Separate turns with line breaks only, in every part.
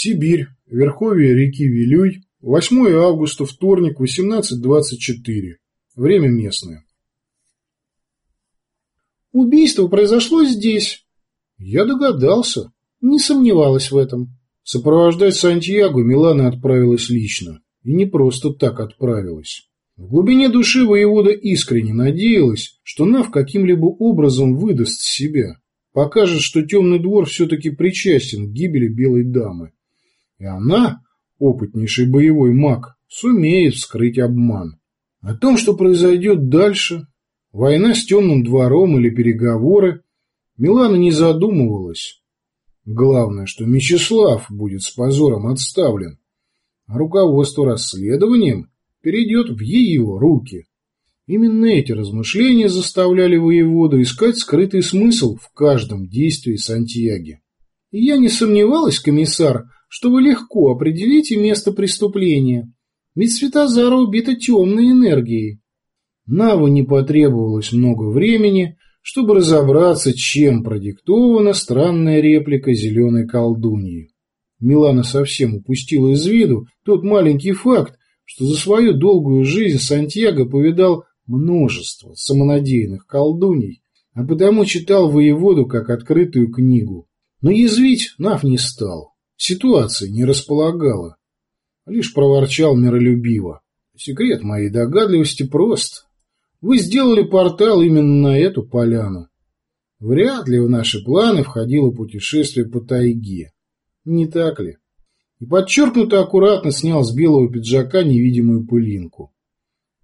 Сибирь, Верховье реки Вилюй, 8 августа, вторник, 18.24. Время местное.
Убийство произошло здесь.
Я догадался.
Не сомневалась в этом.
Сопровождать Сантьяго Милана отправилась лично. И не просто так отправилась. В глубине души воевода искренне надеялась, что Нав каким-либо образом выдаст себя, покажет, что темный двор все-таки причастен к гибели белой дамы. И она, опытнейший боевой маг, сумеет вскрыть обман. О том, что произойдет дальше, война с темным двором или переговоры, Милана не задумывалась. Главное, что Мечислав будет с позором отставлен, а руководство расследованием перейдет в ее руки. Именно эти размышления заставляли воевода искать скрытый смысл в каждом действии Сантьяги.
И я не сомневалась, комиссар, что вы легко определите место преступления, ведь Светозара убита темной энергией.
Наву не потребовалось много времени, чтобы разобраться, чем продиктована странная реплика зеленой колдуньи. Милана совсем упустила из виду тот маленький факт, что за свою долгую жизнь Сантьяго повидал множество самонадеянных колдуней, а потому читал воеводу как открытую книгу. Но язвить Нав не стал, ситуация не располагала. Лишь проворчал миролюбиво. Секрет моей догадливости прост. Вы сделали портал именно на эту поляну. Вряд ли в наши планы входило путешествие по тайге. Не так ли? и подчеркнуто аккуратно снял с белого пиджака невидимую пылинку.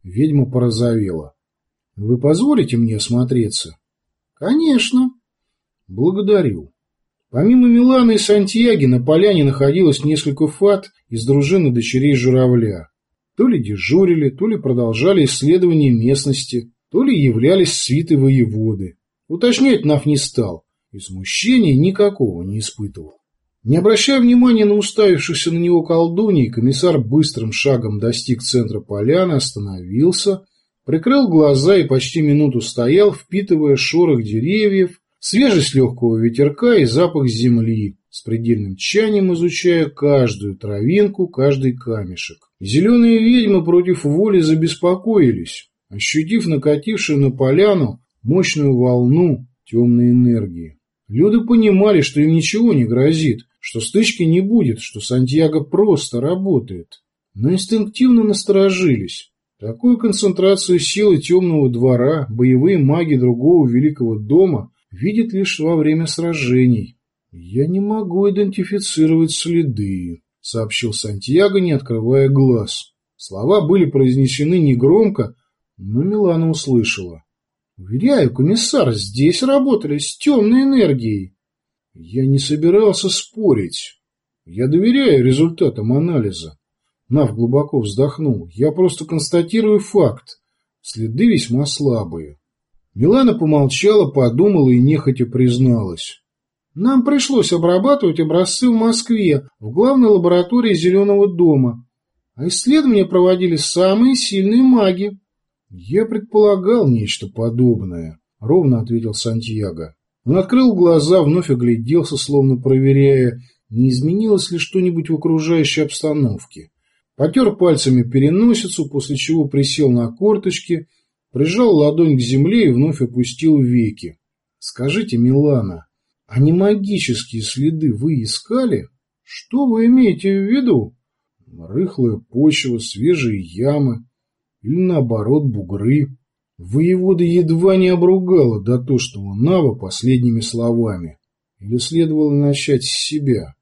Ведьма порозовела. — Вы позволите мне осмотреться?
— Конечно.
— Благодарю. Помимо Миланы и Сантьяги на поляне находилось несколько фат из дружины дочерей журавля. То ли дежурили, то ли продолжали исследование местности, то ли являлись свиты воеводы. Уточнять Нав не стал, и никакого не испытывал. Не обращая внимания на уставившихся на него колдуней, комиссар быстрым шагом достиг центра поляны, остановился, прикрыл глаза и почти минуту стоял, впитывая шорох деревьев, свежесть легкого ветерка и запах земли, с предельным тщанием изучая каждую травинку, каждый камешек. Зеленые ведьмы против воли забеспокоились, ощутив накатившую на поляну мощную волну темной энергии. Люди понимали, что им ничего не грозит, что стычки не будет, что Сантьяго просто работает. Но инстинктивно насторожились. Такую концентрацию силы темного двора боевые маги другого великого дома видят лишь во время сражений. «Я не могу идентифицировать следы», — сообщил Сантьяго, не открывая глаз. Слова были произнесены негромко, но Милана услышала. «Уверяю, комиссар, здесь работали с темной энергией». Я не собирался спорить. Я доверяю результатам анализа. Нав глубоко вздохнул. Я просто констатирую факт. Следы весьма слабые. Милана помолчала, подумала и нехотя призналась. Нам пришлось обрабатывать образцы в Москве, в главной лаборатории Зеленого дома. А исследования проводили самые сильные маги. Я предполагал нечто подобное, ровно ответил Сантьяго. Он открыл глаза, вновь огляделся, словно проверяя, не изменилось ли что-нибудь в окружающей обстановке. Потер пальцами переносицу, после чего присел на корточки, прижал ладонь к земле и вновь опустил веки. «Скажите, Милана, а не магические следы вы искали? Что вы имеете в виду? Рыхлая почва, свежие ямы или, наоборот, бугры?» Воевода едва не обругала дотошного Нава последними словами. Или следовало начать с себя.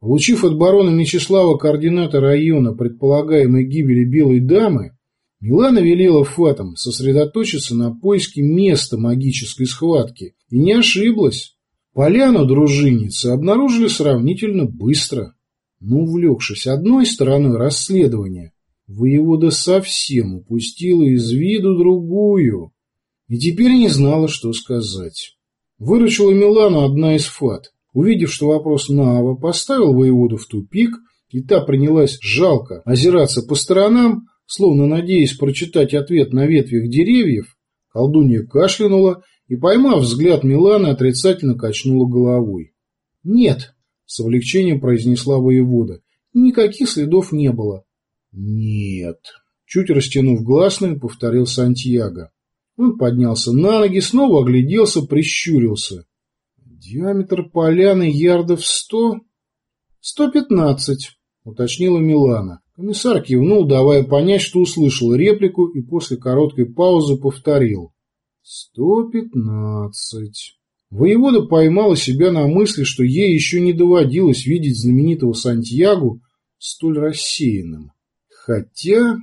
Получив от барона Мечислава координаты района предполагаемой гибели Белой Дамы, Милана велела Фатам сосредоточиться на поиске места магической схватки. И не ошиблась. Поляну дружинницы обнаружили сравнительно быстро. Но увлекшись одной стороной расследования, Воевода совсем упустила из виду другую и теперь не знала, что сказать. Выручила Милану одна из фат. Увидев, что вопрос Наава поставил воеводу в тупик, и та принялась жалко озираться по сторонам, словно надеясь прочитать ответ на ветвях деревьев, колдунья кашлянула и, поймав взгляд Миланы, отрицательно качнула головой. «Нет, С облегчением произнесла воевода. Никаких следов не было. Нет. Чуть растянув гласную, повторил Сантьяго. Он поднялся на ноги, снова огляделся, прищурился. Диаметр поляны ярдов сто... Сто пятнадцать, уточнила Милана. Комиссар кивнул, давая понять, что услышал реплику, и после короткой паузы повторил. «Сто пятнадцать». Воевода поймала себя на мысли, что ей еще не доводилось видеть знаменитого Сантьягу столь рассеянным. Хотя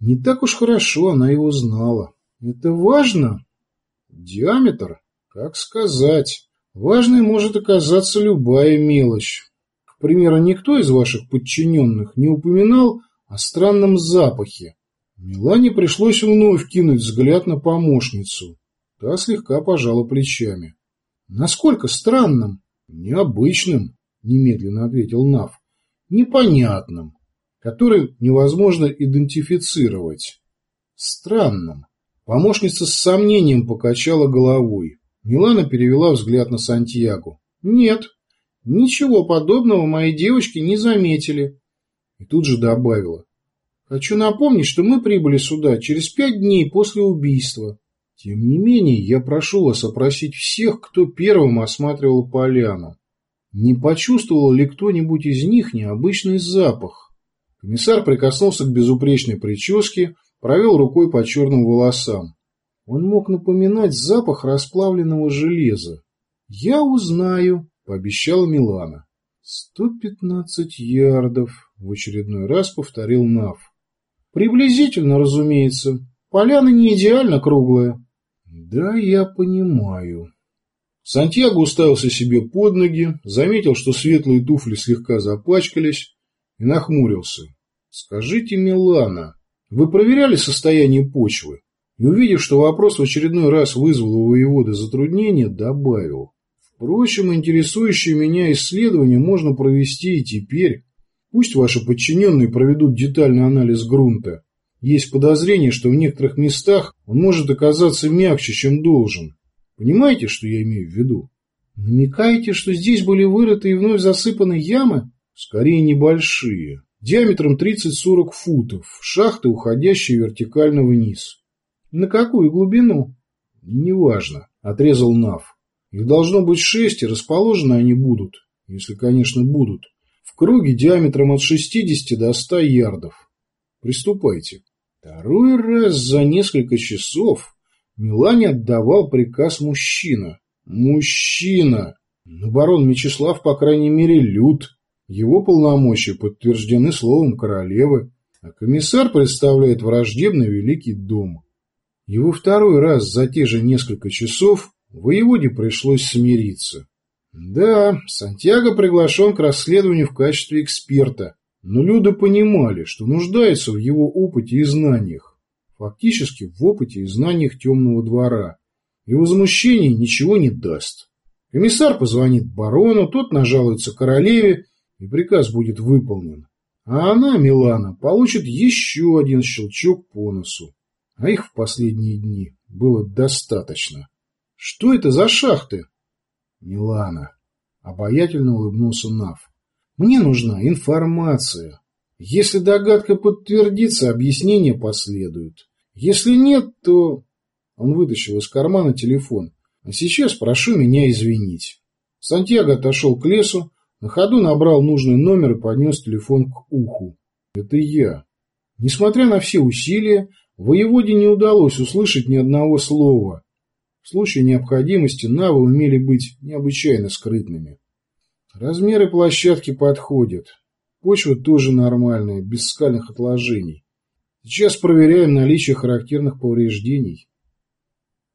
не так уж хорошо она его знала. Это важно? Диаметр? Как сказать? Важной может оказаться любая мелочь. К никто из ваших подчиненных не упоминал о странном запахе. Милане пришлось вновь кинуть взгляд на помощницу. Та слегка пожала плечами. «Насколько странным?» «Необычным», — немедленно ответил Нав. «Непонятным, который невозможно идентифицировать. Странным». Помощница с сомнением покачала головой. Милана перевела взгляд на Сантьяго. «Нет, Ничего подобного мои девочки не заметили. И тут же добавила. Хочу напомнить, что мы прибыли сюда через пять дней после убийства. Тем не менее, я прошу вас опросить всех, кто первым осматривал поляну. Не почувствовал ли кто-нибудь из них необычный запах? Комиссар прикоснулся к безупречной прическе, провел рукой по черным волосам. Он мог напоминать запах расплавленного железа. «Я узнаю», пообещала Милана. «Сто пятнадцать ярдов», — в очередной раз повторил Нав. «Приблизительно, разумеется. Поляна не идеально круглая». «Да, я понимаю». Сантьяго уставился себе под ноги, заметил, что светлые туфли слегка запачкались, и нахмурился. «Скажите, Милана, вы проверяли состояние почвы?» И, увидев, что вопрос в очередной раз вызвал у воевода затруднения, добавил. Впрочем, интересующее меня исследование можно провести и теперь. Пусть ваши подчиненные проведут детальный анализ грунта. Есть подозрение, что в некоторых местах он может оказаться мягче, чем должен. Понимаете, что я имею в виду? Намекаете, что здесь были вырыты и вновь засыпаны ямы? Скорее небольшие, диаметром 30-40 футов, шахты, уходящие вертикально вниз. На какую глубину? Неважно, отрезал Нав. Их должно быть шесть, и расположены они будут, если, конечно, будут, в круге диаметром от 60 до 100 ярдов. Приступайте. Второй раз за несколько часов Милане отдавал приказ мужчина. Мужчина! Но барон Мечислав, по крайней мере, лют. Его полномочия подтверждены словом королевы, а комиссар представляет враждебный великий дом. Его второй раз за те же несколько часов Воеводе пришлось смириться. Да, Сантьяго приглашен к расследованию в качестве эксперта, но люди понимали, что нуждаются в его опыте и знаниях. Фактически в опыте и знаниях темного двора. И возмущение ничего не даст. Комиссар позвонит барону, тот нажалуется королеве, и приказ будет выполнен. А она, Милана, получит еще один щелчок по носу. А их в последние дни было достаточно. Что это за шахты? Милана. Обаятельно улыбнулся Нав. Мне нужна информация. Если догадка подтвердится, объяснение последует. Если нет, то... Он вытащил из кармана телефон. А сейчас прошу меня извинить. Сантьяго отошел к лесу, на ходу набрал нужный номер и поднес телефон к уху. Это я. Несмотря на все усилия, воеводе не удалось услышать ни одного слова. В случае необходимости навы умели быть необычайно скрытными. Размеры площадки подходят. Почва тоже нормальная, без скальных отложений. Сейчас проверяем наличие характерных повреждений.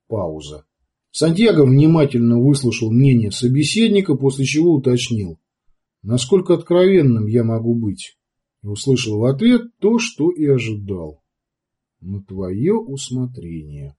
Пауза. Сантьяго внимательно выслушал мнение собеседника, после чего уточнил. Насколько откровенным я могу быть? И услышал в ответ то, что и ожидал. На твое усмотрение.